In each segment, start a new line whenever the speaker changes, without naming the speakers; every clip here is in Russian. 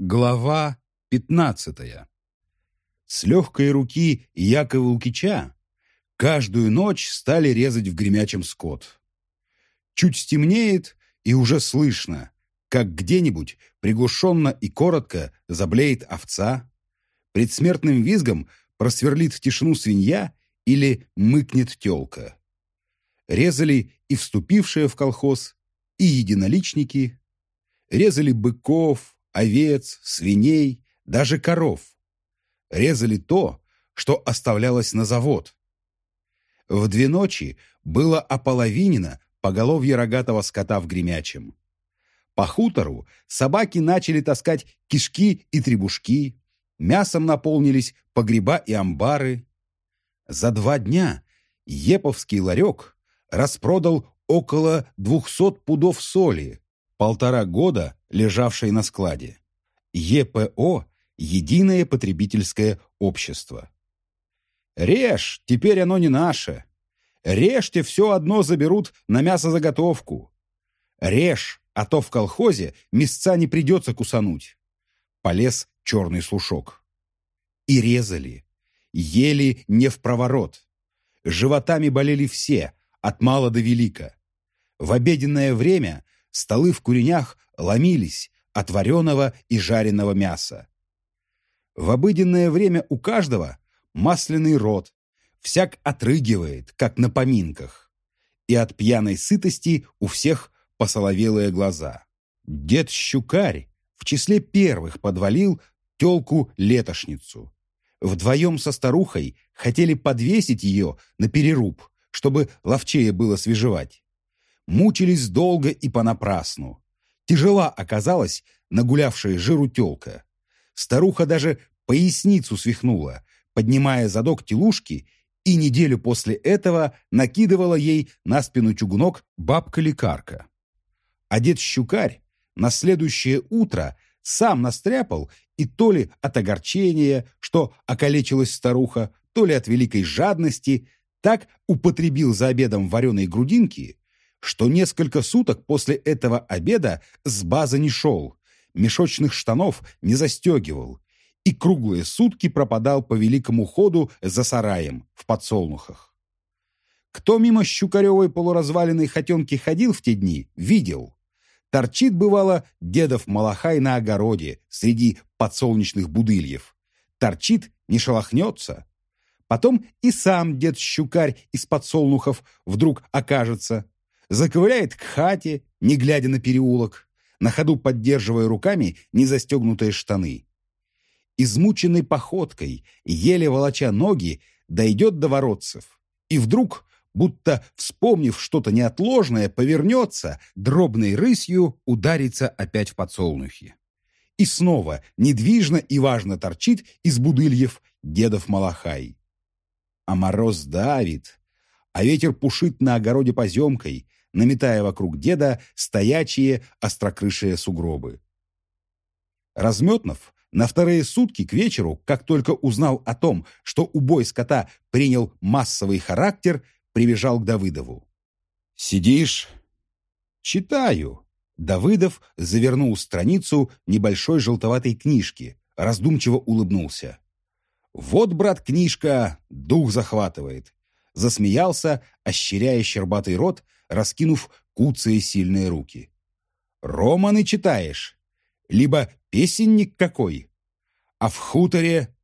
Глава пятнадцатая. С легкой руки Якова Лукича каждую ночь стали резать в гремячем скот. Чуть стемнеет, и уже слышно, как где-нибудь приглушенно и коротко заблеет овца, предсмертным визгом просверлит тишину свинья или мыкнет телка. Резали и вступившие в колхоз, и единоличники, резали быков, овец, свиней, даже коров. Резали то, что оставлялось на завод. В две ночи было ополовинено поголовье рогатого скота в Гремячем. По хутору собаки начали таскать кишки и требушки, мясом наполнились погреба и амбары. За два дня Еповский ларек распродал около двухсот пудов соли, полтора года лежавшей на складе. ЕПО – Единое потребительское общество. Режь, теперь оно не наше. Режьте, все одно заберут на мясозаготовку. Режь, а то в колхозе мясца не придется кусануть. Полез черный слушок. И резали. Ели не в проворот. Животами болели все, от мала до велика. В обеденное время столы в куренях ломились от вареного и жареного мяса. В обыденное время у каждого масляный рот, всяк отрыгивает, как на поминках, и от пьяной сытости у всех посоловелые глаза. Дед Щукарь в числе первых подвалил телку-летошницу. Вдвоем со старухой хотели подвесить ее на переруб, чтобы ловчее было свежевать. Мучились долго и понапрасну. Тяжела оказалась нагулявшая жиру телка. Старуха даже поясницу свихнула, поднимая задок телушки, и неделю после этого накидывала ей на спину чугунок бабка-лекарка. А дед Щукарь на следующее утро сам настряпал и то ли от огорчения, что околечилась старуха, то ли от великой жадности, так употребил за обедом вареной грудинки, что несколько суток после этого обеда с базы не шел, мешочных штанов не застегивал и круглые сутки пропадал по великому ходу за сараем в подсолнухах. Кто мимо Щукаревой полуразваленной хотенки ходил в те дни, видел. Торчит, бывало, дедов малахай на огороде среди подсолнечных будыльев. Торчит, не шелохнется. Потом и сам дед Щукарь из подсолнухов вдруг окажется, заковыляет к хате, не глядя на переулок, на ходу поддерживая руками незастегнутые штаны. Измученной походкой, еле волоча ноги, дойдет до воротцев. И вдруг, будто вспомнив что-то неотложное, повернется, дробной рысью ударится опять в подсолнухи. И снова недвижно и важно торчит из будыльев дедов Малахай. А мороз давит, а ветер пушит на огороде поземкой, наметая вокруг деда стоячие острокрышие сугробы. Разметнов на вторые сутки к вечеру, как только узнал о том, что убой скота принял массовый характер, прибежал к Давыдову. «Сидишь?» «Читаю». Давыдов завернул страницу небольшой желтоватой книжки, раздумчиво улыбнулся. «Вот, брат, книжка, дух захватывает». Засмеялся, ощеряя щербатый рот, раскинув куцые сильные руки. «Романы читаешь? Либо песенник какой? А в хуторе...»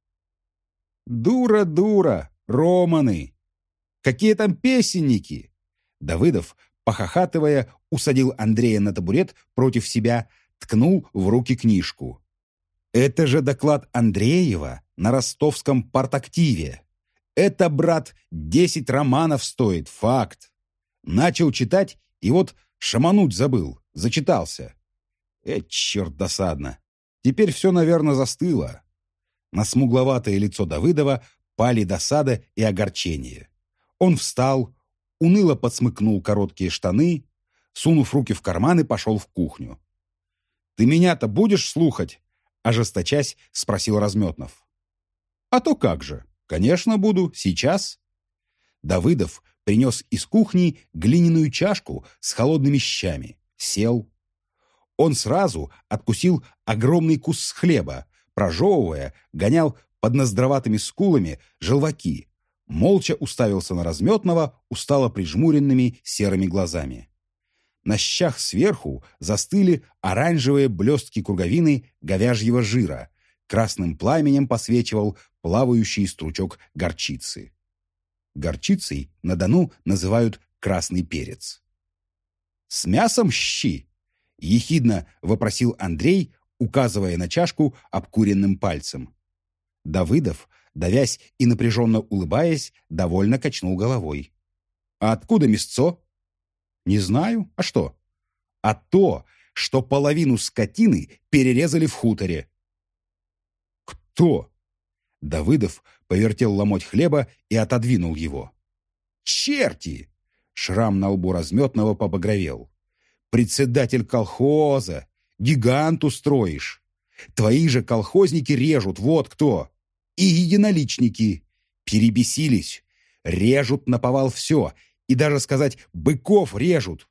«Дура, дура, романы! Какие там песенники?» Давыдов, похохатывая, усадил Андрея на табурет против себя, ткнул в руки книжку. «Это же доклад Андреева на ростовском партактиве. Это, брат, десять романов стоит, факт. Начал читать, и вот шамануть забыл, зачитался. Э, черт, досадно. Теперь все, наверное, застыло. На смугловатое лицо Давыдова пали досада и огорчение. Он встал, уныло подсмыкнул короткие штаны, сунув руки в карманы, пошел в кухню. «Ты меня-то будешь слухать?» — ожесточась спросил Разметнов. «А то как же. Конечно, буду. Сейчас». Давыдов принес из кухни глиняную чашку с холодными щами, сел. Он сразу откусил огромный кус хлеба, прожевывая, гонял под ноздреватыми скулами желваки, молча уставился на разметного, устало прижмуренными серыми глазами. На щах сверху застыли оранжевые блестки круговины говяжьего жира, красным пламенем посвечивал плавающий стручок горчицы. Горчицей на Дону называют красный перец. «С мясом щи!» — ехидно вопросил Андрей, указывая на чашку обкуренным пальцем. Давыдов, давясь и напряженно улыбаясь, довольно качнул головой. «А откуда мясцо?» «Не знаю. А что?» «А то, что половину скотины перерезали в хуторе». «Кто?» Давыдов повертел ломоть хлеба и отодвинул его. «Черти!» Шрам на лбу разметного побагровел. «Председатель колхоза! Гигант устроишь! Твои же колхозники режут, вот кто! И единоличники! Перебесились! Режут наповал все, и даже сказать «быков режут».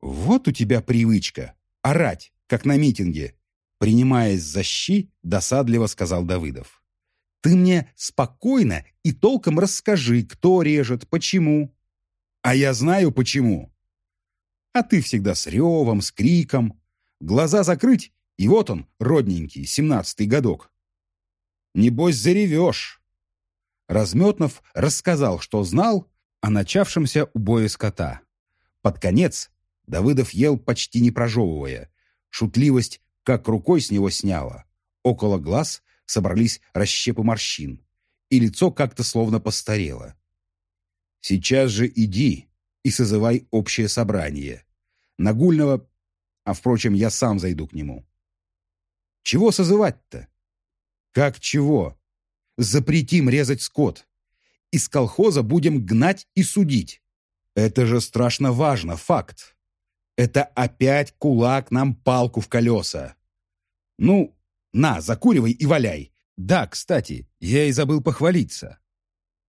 «Вот у тебя привычка — орать, как на митинге», принимаясь за щи, досадливо сказал Давыдов. «Ты мне спокойно и толком расскажи, кто режет, почему». «А я знаю, почему». «А ты всегда с ревом, с криком. Глаза закрыть, и вот он, родненький, семнадцатый годок». «Небось, заревешь». Разметнов рассказал, что знал, о начавшемся убое скота. Под конец Давыдов ел почти не прожевывая. Шутливость как рукой с него сняла. Около глаз собрались расщепы морщин, и лицо как-то словно постарело. «Сейчас же иди и созывай общее собрание. Нагульного... А, впрочем, я сам зайду к нему». «Чего созывать-то?» «Как чего? Запретим резать скот из колхоза будем гнать и судить. Это же страшно важно, факт. Это опять кулак нам палку в колеса. Ну, на, закуривай и валяй. Да, кстати, я и забыл похвалиться.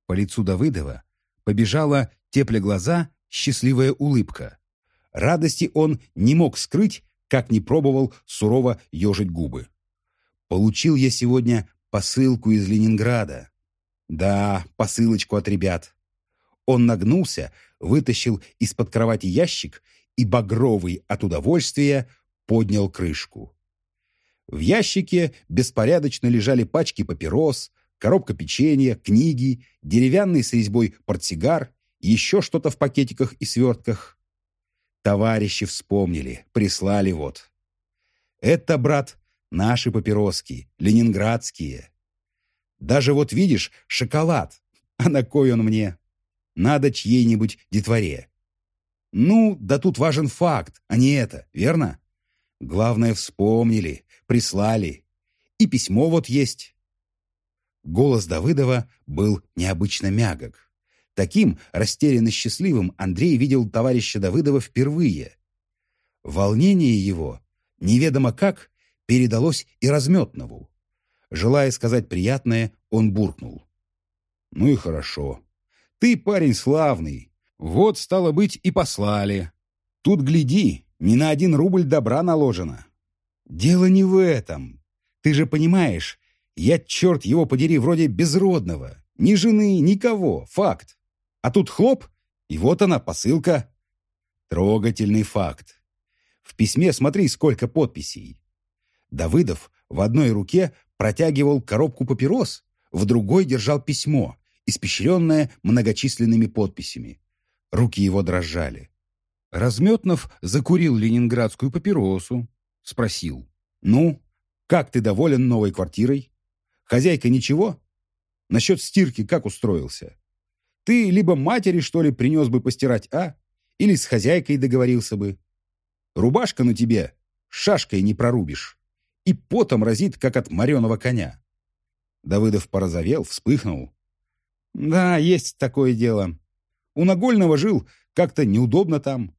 По лицу Давыдова побежала, тепля глаза, счастливая улыбка. Радости он не мог скрыть, как не пробовал сурово ежить губы. Получил я сегодня посылку из Ленинграда. Да, посылочку от ребят. Он нагнулся, вытащил из-под кровати ящик и, багровый от удовольствия, поднял крышку. В ящике беспорядочно лежали пачки папирос, коробка печенья, книги, деревянный с резьбой портсигар, еще что-то в пакетиках и свертках. Товарищи вспомнили, прислали вот. Это, брат, наши папироски, ленинградские. Даже вот видишь, шоколад. А на кой он мне? Надо чьей-нибудь детворе. Ну, да тут важен факт, а не это, верно? Главное, вспомнили, прислали. И письмо вот есть. Голос Давыдова был необычно мягок. Таким растерянно счастливым Андрей видел товарища Давыдова впервые. Волнение его, неведомо как, передалось и Разметнову. Желая сказать приятное, он буркнул. «Ну и хорошо. Ты парень славный. Вот, стало быть, и послали. Тут, гляди, ни на один рубль добра наложено. Дело не в этом. Ты же понимаешь, я, черт его подери, вроде безродного. Ни жены, никого. Факт. А тут хлоп, и вот она, посылка. Трогательный факт. В письме смотри, сколько подписей. Давыдов в одной руке протягивал коробку папирос, в другой держал письмо, испещренное многочисленными подписями. Руки его дрожали. Разметнов закурил ленинградскую папиросу, спросил. «Ну, как ты доволен новой квартирой? Хозяйка ничего? Насчет стирки как устроился? Ты либо матери, что ли, принес бы постирать, а? Или с хозяйкой договорился бы? Рубашка на тебе, шашкой не прорубишь и потом разит, как от мореного коня. Давыдов порозовел, вспыхнул. Да, есть такое дело. У Нагольного жил, как-то неудобно там.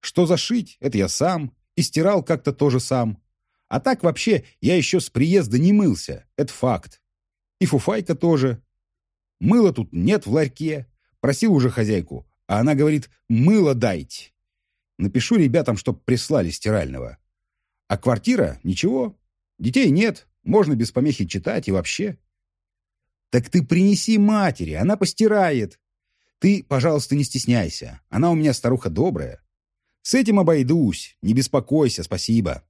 Что зашить, это я сам, и стирал как-то тоже сам. А так вообще я еще с приезда не мылся, это факт. И фуфайка тоже. Мыла тут нет в ларьке. Просил уже хозяйку, а она говорит, мыло дайте. Напишу ребятам, чтоб прислали стирального. А квартира? Ничего. Детей нет. Можно без помехи читать и вообще. Так ты принеси матери, она постирает. Ты, пожалуйста, не стесняйся. Она у меня старуха добрая. С этим обойдусь. Не беспокойся, спасибо.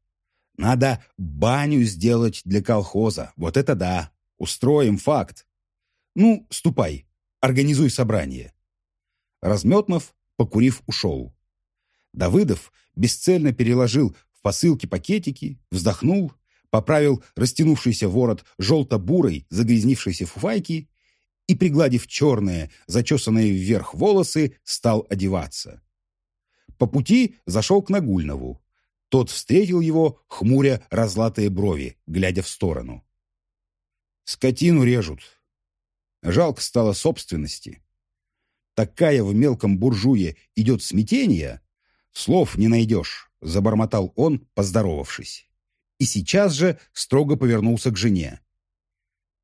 Надо баню сделать для колхоза. Вот это да. Устроим факт. Ну, ступай. Организуй собрание. Разметнов, покурив, ушел. Давыдов бесцельно переложил в посылки пакетики, вздохнул, поправил растянувшийся ворот желто-бурой загрязнившейся фуфайки и, пригладив черные, зачесанные вверх волосы, стал одеваться. По пути зашел к Нагульнову. Тот встретил его, хмуря разлатые брови, глядя в сторону. «Скотину режут. Жалко стало собственности. Такая в мелком буржуе идет смятение, слов не найдешь», — забормотал он, поздоровавшись. И сейчас же строго повернулся к жене.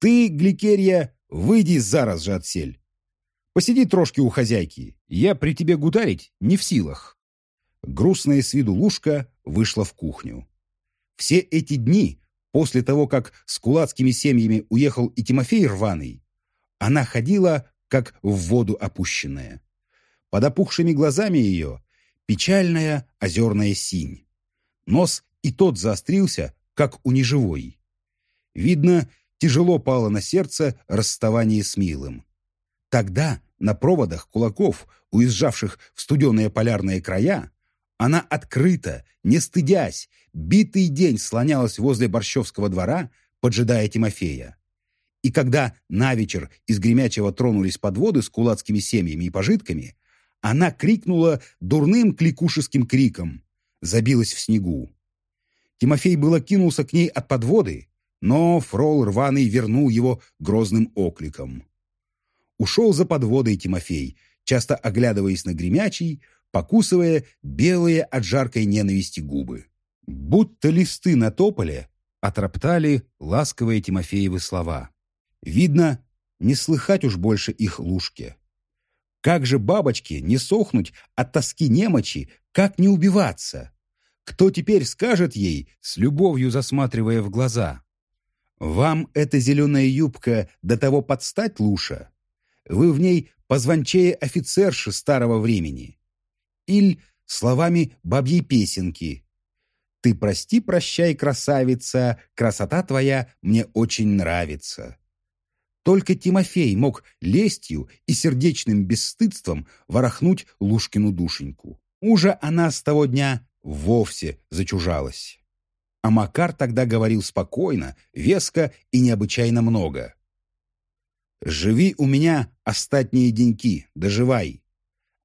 «Ты, Гликерия, выйди зараз же отсель. Посиди трошки у хозяйки. Я при тебе гутарить не в силах». Грустная с виду Лушка вышла в кухню. Все эти дни, после того, как с кулацкими семьями уехал и Тимофей Рваный, она ходила, как в воду опущенная. Под опухшими глазами ее печальная озерная синь. Нос и тот заострился, как у неживой. Видно, тяжело пало на сердце расставание с милым. Тогда на проводах кулаков, уезжавших в студеные полярные края, она открыто, не стыдясь, битый день слонялась возле Борщевского двора, поджидая Тимофея. И когда на вечер из Гремячего тронулись подводы с кулацкими семьями и пожитками, она крикнула дурным кликушеским криком, забилась в снегу. Тимофей было кинулся к ней от подводы, но фрол рваный вернул его грозным окликом. Ушел за подводой Тимофей, часто оглядываясь на Гремячий, покусывая белые от жаркой ненависти губы. Будто листы на тополе отроптали ласковые Тимофеевы слова. Видно, не слыхать уж больше их лужке. Как же бабочке не сохнуть от тоски немочи, как не убиваться? Кто теперь скажет ей, с любовью засматривая в глаза? «Вам эта зеленая юбка до того подстать, Луша? Вы в ней позвончее офицерши старого времени или словами бабьей песенки. «Ты прости, прощай, красавица, красота твоя мне очень нравится». Только Тимофей мог лестью и сердечным бесстыдством ворохнуть Лушкину душеньку. Уже она с того дня вовсе зачужалась. А Макар тогда говорил спокойно, веско и необычайно много. «Живи у меня остатние деньки, доживай.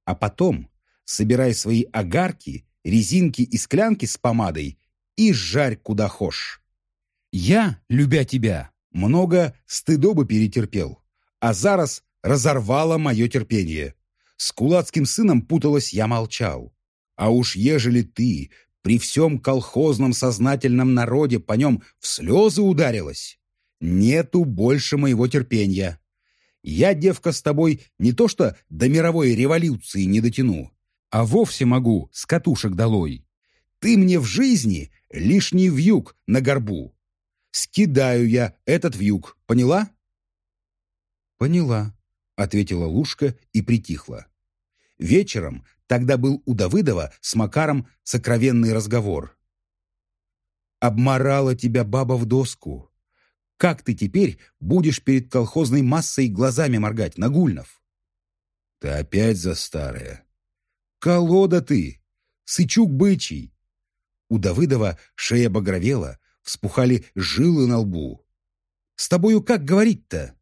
А потом собирай свои огарки, резинки и склянки с помадой и жарь куда хошь. Я, любя тебя, много стыдобы перетерпел, а зараз разорвало мое терпение. С кулацким сыном путалась, я молчал. А уж ежели ты при всем колхозном сознательном народе по нем в слезы ударилась, нету больше моего терпения. Я, девка, с тобой не то что до мировой революции не дотяну, а вовсе могу с катушек долой. Ты мне в жизни лишний вьюг на горбу. Скидаю я этот вьюг, поняла? Поняла, ответила Лушка и притихла. Вечером тогда был у Давыдова с Макаром сокровенный разговор. «Обморала тебя баба в доску. Как ты теперь будешь перед колхозной массой глазами моргать, Нагульнов?» «Ты опять за старое», Колода ты! Сычук бычий!» У Давыдова шея багровела, вспухали жилы на лбу. «С тобою как говорить-то?»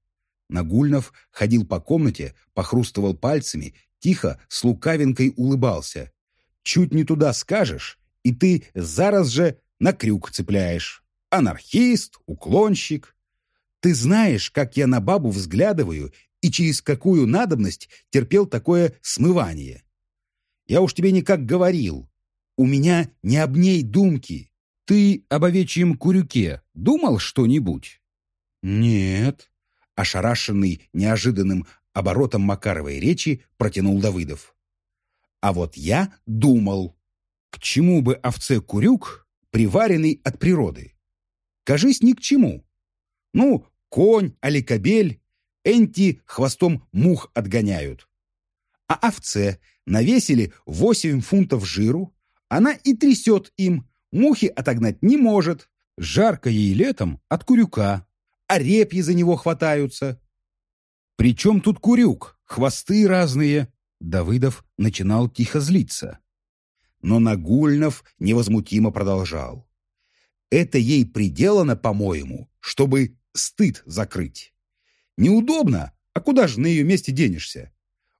Нагульнов ходил по комнате, похрустывал пальцами, тихо, с лукавинкой улыбался. «Чуть не туда скажешь, и ты зараз же на крюк цепляешь. Анархист, уклонщик. Ты знаешь, как я на бабу взглядываю и через какую надобность терпел такое смывание. Я уж тебе никак говорил. У меня не об ней думки. Ты об овечьем курюке думал что-нибудь? Нет. Ошарашенный неожиданным оборотом Макаровой речи протянул Давыдов. А вот я думал. К чему бы овце курюк, приваренный от природы? Кажись, ни к чему. Ну, конь, али кобель, энти хвостом мух отгоняют. А овце навесили 8 фунтов жиру, она и трясет им, мухи отогнать не может. Жарко ей летом от курюка, а репьи за него хватаются. Причем тут курюк, хвосты разные. Давыдов начинал тихо злиться. Но Нагульнов невозмутимо продолжал. Это ей приделано, по-моему, чтобы стыд закрыть. Неудобно, а куда же на ее месте денешься?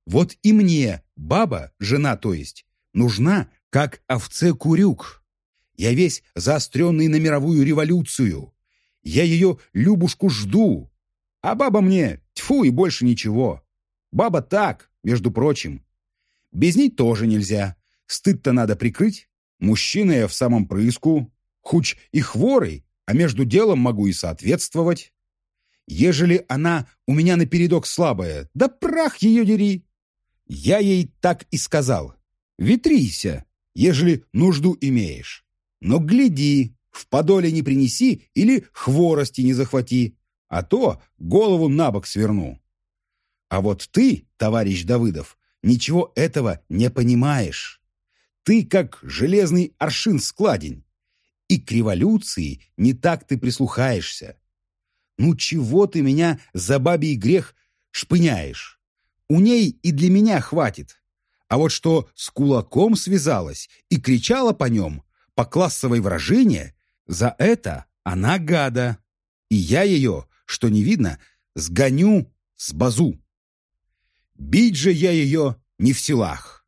Вот и мне, баба, жена то есть, нужна, как овце-курюк. Я весь заостренный на мировую революцию. Я ее Любушку жду. А баба мне, тьфу и больше ничего. Баба так, между прочим. Без ней тоже нельзя. Стыд-то надо прикрыть. Мужчина я в самом прыску. Хуч и хворый, а между делом могу и соответствовать. Ежели она у меня напередок слабая, да прах ее дери. Я ей так и сказал. Ветрися, ежели нужду имеешь. Но гляди, в подоле не принеси или хворости не захвати, а то голову на бок сверну. А вот ты, товарищ Давыдов, ничего этого не понимаешь. Ты как железный аршин-складень. И к революции не так ты прислухаешься. Ну чего ты меня за бабий грех шпыняешь? У ней и для меня хватит. А вот что с кулаком связалась и кричала по нем, по классовой выражение, за это она гада. И я ее, что не видно, сгоню с базу. Бить же я ее не в силах.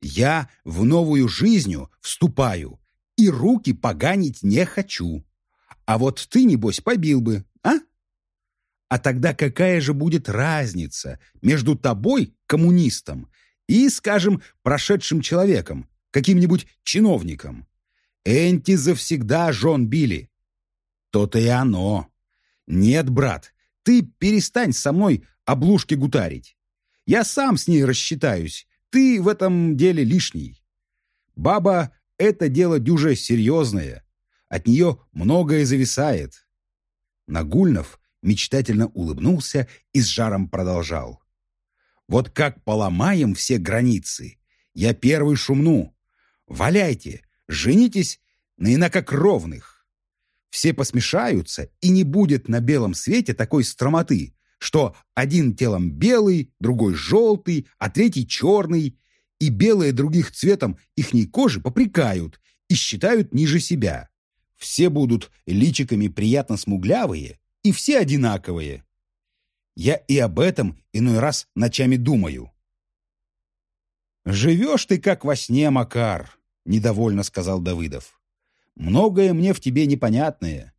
Я в новую жизнью вступаю и руки поганить не хочу. А вот ты, небось, побил бы, а? А тогда какая же будет разница между тобой, коммунистом, и, скажем, прошедшим человеком, каким-нибудь чиновником? Энти завсегда жен били. То-то и оно. Нет, брат, ты перестань со мной облушки гутарить. Я сам с ней рассчитаюсь. Ты в этом деле лишний. Баба — это дело дюже серьезное. От нее многое зависает. Нагульнов мечтательно улыбнулся и с жаром продолжал. Вот как поломаем все границы, я первый шумну. Валяйте, женитесь на инакокровных. Все посмешаются, и не будет на белом свете такой стромоты, что один телом белый, другой желтый, а третий черный, и белые других цветом ихней кожи попрекают и считают ниже себя. Все будут личиками приятно смуглявые, и все одинаковые. Я и об этом иной раз ночами думаю. «Живешь ты как во сне, Макар», — недовольно сказал Давыдов. «Многое мне в тебе непонятное.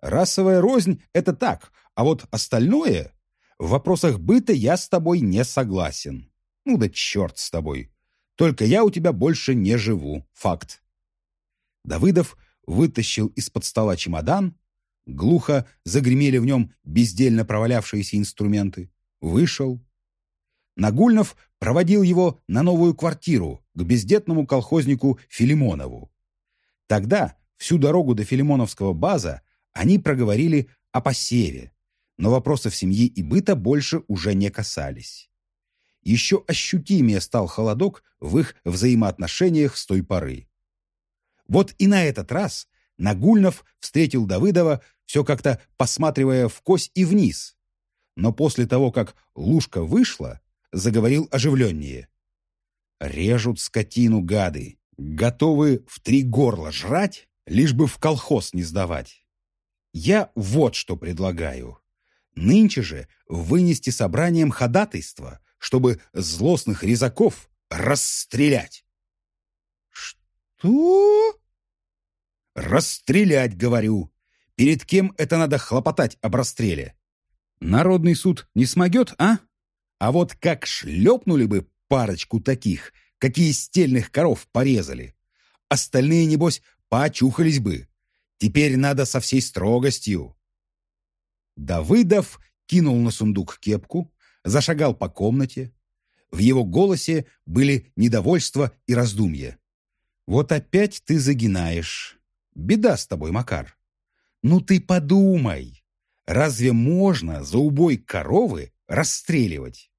Расовая рознь — это так, а вот остальное в вопросах быта я с тобой не согласен. Ну да черт с тобой. Только я у тебя больше не живу. Факт. Давыдов вытащил из-под стола чемодан, глухо загремели в нем бездельно провалявшиеся инструменты, вышел. Нагульнов проводил его на новую квартиру к бездетному колхознику Филимонову. Тогда всю дорогу до Филимоновского база они проговорили о посеве, но вопросов семьи и быта больше уже не касались. Еще ощутимее стал холодок в их взаимоотношениях с той поры. Вот и на этот раз Нагульнов встретил Давыдова, все как-то посматривая в кось и вниз. Но после того, как Лушка вышла, заговорил оживленнее. «Режут скотину гады, готовы в три горла жрать, лишь бы в колхоз не сдавать. Я вот что предлагаю. Нынче же вынести собранием ходатайство, чтобы злостных резаков расстрелять.
Что?
Расстрелять, говорю. Перед кем это надо хлопотать об расстреле? Народный суд не смогет, а? А вот как шлепнули бы парочку таких, какие стельных коров порезали. Остальные, небось, поочухались бы. Теперь надо со всей строгостью. Давыдов кинул на сундук кепку, зашагал по комнате. В его голосе были недовольство и раздумье. Вот опять ты загинаешь. Беда с тобой, Макар. Ну ты подумай, разве можно за убой коровы расстреливать?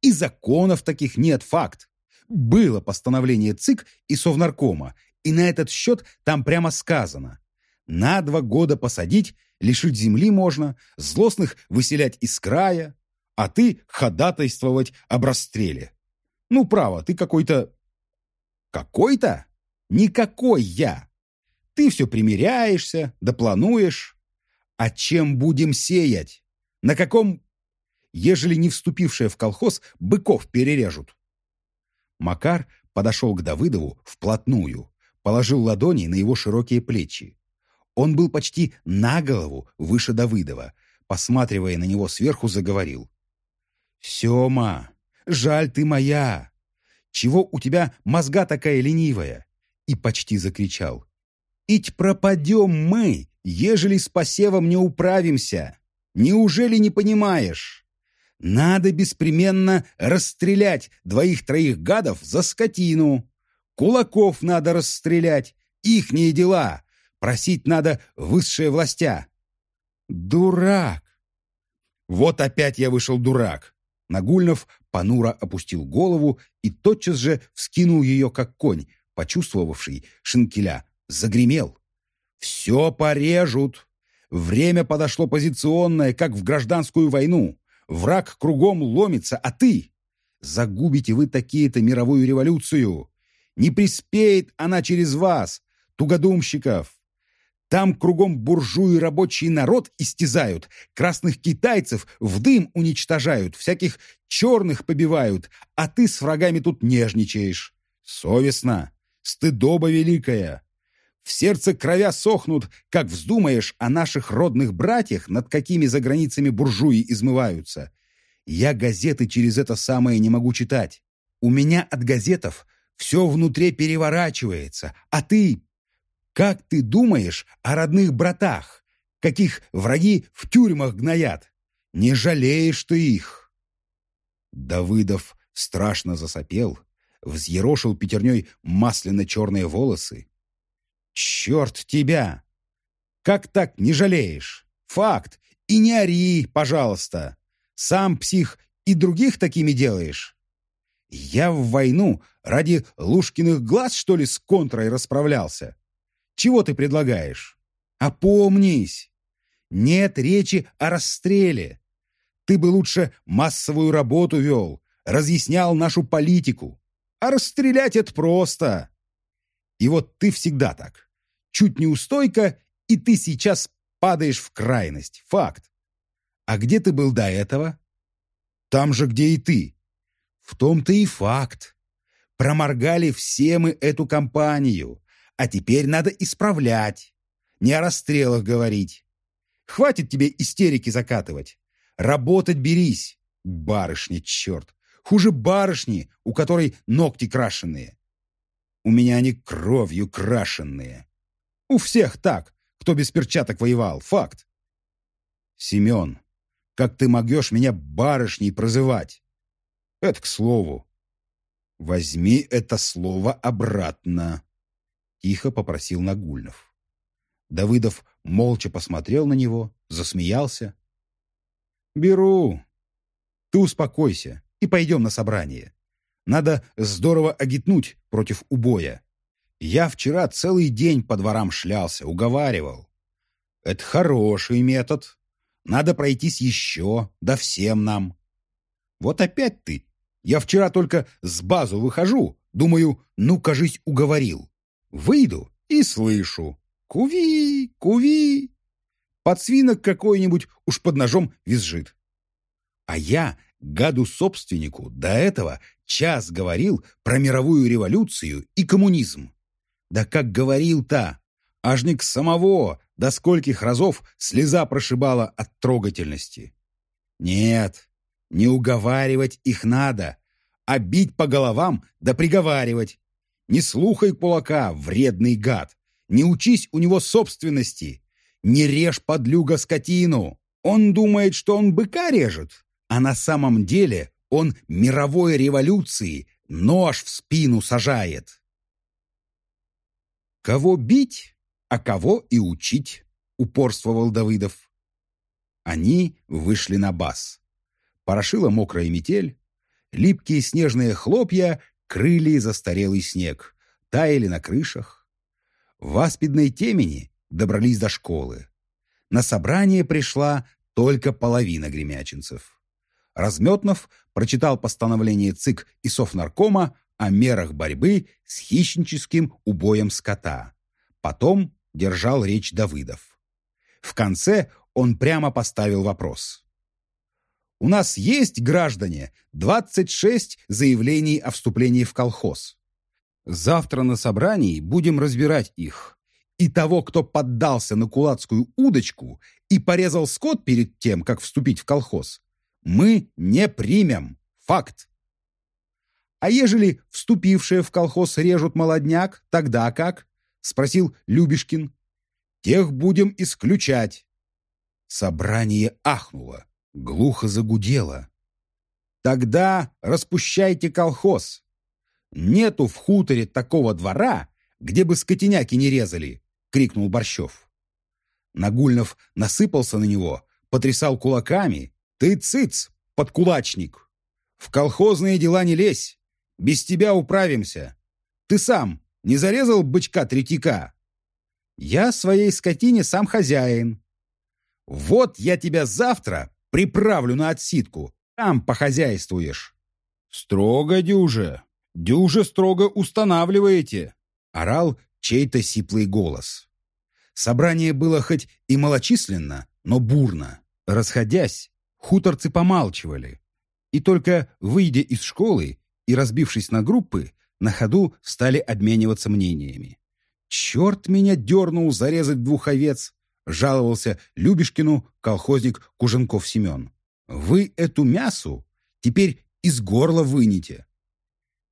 И законов таких нет, факт. Было постановление ЦИК и Совнаркома, и на этот счет там прямо сказано. На два года посадить, лишить земли можно, злостных выселять из края, а ты ходатайствовать об расстреле. Ну, право, ты какой-то... Какой-то? Никакой я. Ты все примиряешься, доплануешь. А чем будем сеять? На каком... Ежели не вступившие в колхоз, быков перережут. Макар подошел к Давыдову вплотную, положил ладони на его широкие плечи. Он был почти на голову выше Давыдова, посматривая на него сверху, заговорил. «Сема, жаль ты моя! Чего у тебя мозга такая ленивая?» И почти закричал. «Ить пропадем мы, ежели с посевом не управимся! Неужели не понимаешь? Надо беспременно расстрелять двоих-троих гадов за скотину. Кулаков надо расстрелять, ихние дела. Просить надо высшие властя». «Дурак!» Вот опять я вышел дурак. Нагульнов понуро опустил голову и тотчас же вскинул ее, как конь, почувствовавший шинкеля, загремел. «Все порежут! Время подошло позиционное, как в гражданскую войну. Враг кругом ломится, а ты? Загубите вы такие-то мировую революцию! Не приспеет она через вас, тугодумщиков! Там кругом буржуи рабочий народ истязают, красных китайцев в дым уничтожают, всяких черных побивают, а ты с врагами тут нежничаешь. Совестно, стыдоба великая. В сердце кровя сохнут, как вздумаешь о наших родных братьях, над какими за границами буржуи измываются. Я газеты через это самое не могу читать. У меня от газетов все внутри переворачивается, а ты как ты думаешь о родных братах, каких враги в тюрьмах гноят? Не жалеешь ты их!» Давыдов страшно засопел, взъерошил пятерней масляно-черные волосы. «Черт тебя! Как так не жалеешь? Факт! И не ори, пожалуйста! Сам псих и других такими делаешь!» Я в войну ради Лушкиных глаз, что ли, с контрой расправлялся? Чего ты предлагаешь? Опомнись! Нет речи о расстреле. Ты бы лучше массовую работу вел, разъяснял нашу политику. А расстрелять это просто. И вот ты всегда так. Чуть не устойка, и ты сейчас падаешь в крайность. Факт. А где ты был до этого? Там же, где и ты. В том-то и факт. Проморгали все мы эту кампанию. А теперь надо исправлять. Не о расстрелах говорить. Хватит тебе истерики закатывать. Работать берись. Барышня, черт. Хуже барышни, у которой ногти крашеные. У меня они кровью крашенные. У всех так, кто без перчаток воевал. Факт. Семен, как ты могешь меня барышней прозывать? Это к слову. Возьми это слово обратно. Тихо попросил Нагульнов. Давыдов молча посмотрел на него, засмеялся. «Беру. Ты успокойся и пойдем на собрание. Надо здорово огитнуть против убоя. Я вчера целый день по дворам шлялся, уговаривал. Это хороший метод. Надо пройтись еще, да всем нам. Вот опять ты. Я вчера только с базу выхожу, думаю, ну, кажись, уговорил. Выйду и слышу. Куви, куви. Подсвинок какой-нибудь уж под ножом визжит. А я, гаду-собственнику, до этого час говорил про мировую революцию и коммунизм. Да как говорил-то, ажник самого до скольких разов слеза прошибала от трогательности. Нет, не уговаривать их надо, а бить по головам да приговаривать. Не слухай кулака, вредный гад. Не учись у него собственности. Не режь подлюга скотину. Он думает, что он быка режет, а на самом деле он мировой революции нож в спину сажает. Кого бить, а кого и учить, упорствовал Давыдов. Они вышли на бас. Порошила мокрая метель, липкие снежные хлопья крыли застарелый снег, таяли на крышах. В аспидной темени добрались до школы. На собрание пришла только половина гремячинцев. Разметнов прочитал постановление ЦИК и Совнаркома о мерах борьбы с хищническим убоем скота. Потом держал речь Давыдов. В конце он прямо поставил вопрос. «У нас есть, граждане, 26 заявлений о вступлении в колхоз. Завтра на собрании будем разбирать их. И того, кто поддался на кулацкую удочку и порезал скот перед тем, как вступить в колхоз, мы не примем. Факт. А ежели вступившие в колхоз режут молодняк, тогда как? Спросил Любешкин. Тех будем исключать. Собрание ахнуло, глухо загудело. Тогда распущайте колхоз. Нету в хуторе такого двора, где бы скотиняки не резали, крикнул Борщев. Нагульнов насыпался на него, потрясал кулаками. Ты цыц, подкулачник. В колхозные дела не лезь. Без тебя управимся. Ты сам не зарезал бычка третьяка? Я своей скотине сам хозяин. Вот я тебя завтра приправлю на отсидку. Там похозяйствуешь. Строго, дюже. Дюже строго устанавливаете. Орал чей-то сиплый голос. Собрание было хоть и малочисленно, но бурно. Расходясь, хуторцы помалчивали. И только выйдя из школы и разбившись на группы, на ходу стали обмениваться мнениями. «Черт меня дернул зарезать двух овец!» — жаловался Любешкину колхозник Куженков Семен. «Вы эту мясу теперь из горла вынете!»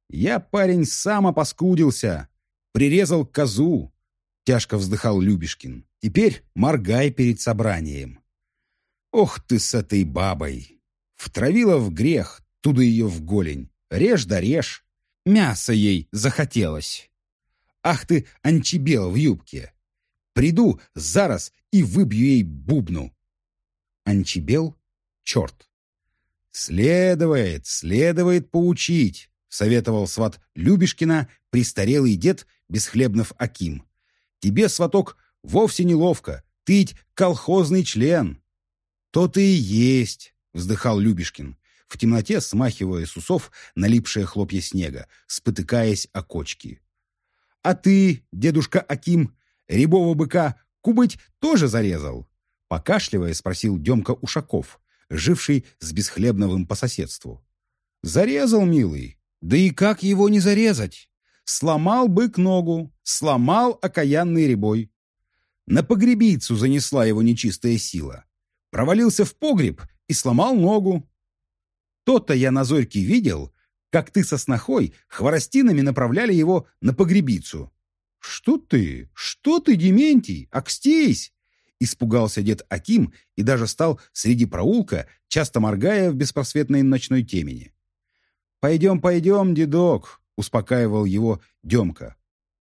«Я, парень, сам опаскудился, прирезал козу!» — тяжко вздыхал Любешкин. «Теперь моргай перед собранием!» «Ох ты с этой бабой!» Втравила в грех, туда ее в голень. Режь да режь. Мясо ей захотелось. Ах ты, анчебел в юбке. Приду зараз и выбью ей бубну. Анчебел — черт. Следует, следует поучить, советовал сват Любешкина престарелый дед Бесхлебнов Аким. Тебе, сваток, вовсе неловко. Ты ведь колхозный член. То ты и есть, вздыхал Любешкин в темноте смахивая с усов налипшие хлопья снега, спотыкаясь о кочки. «А ты, дедушка Аким, рябого быка кубыть тоже зарезал?» Покашливая, спросил Демка Ушаков, живший с Бесхлебновым по соседству. «Зарезал, милый. Да и как его не зарезать? Сломал бык ногу, сломал окаянный ребой. На погребицу занесла его нечистая сила. Провалился в погреб и сломал ногу. То-то я на зорьке видел, как ты со снохой хворостинами направляли его на погребицу. Что ты? Что ты, Дементий? Акстись! Испугался дед Аким и даже стал среди проулка, часто моргая в беспросветной ночной темени. «Пойдем, пойдем, дедок», — успокаивал его Демка.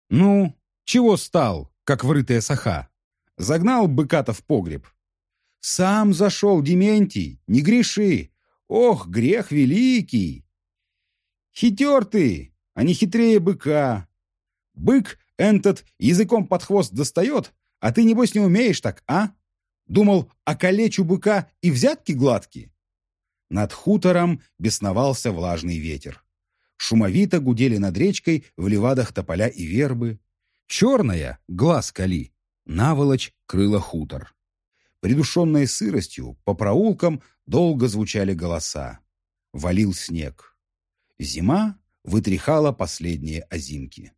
«Ну, чего стал, как врытая саха? Загнал быка-то в погреб». «Сам зашел, Дементий, не греши. Ох, грех великий! Хитер ты, а не хитрее быка. Бык этот языком под хвост достает, а ты, небось, не умеешь так, а? Думал, околечу быка и взятки гладкие? Над хутором бесновался влажный ветер. Шумовито гудели над речкой в левадах тополя и вербы. Черная — глаз кали, наволочь крыла хутор. Придушенной сыростью по проулкам долго звучали голоса. Валил снег. Зима вытряхала последние озимки.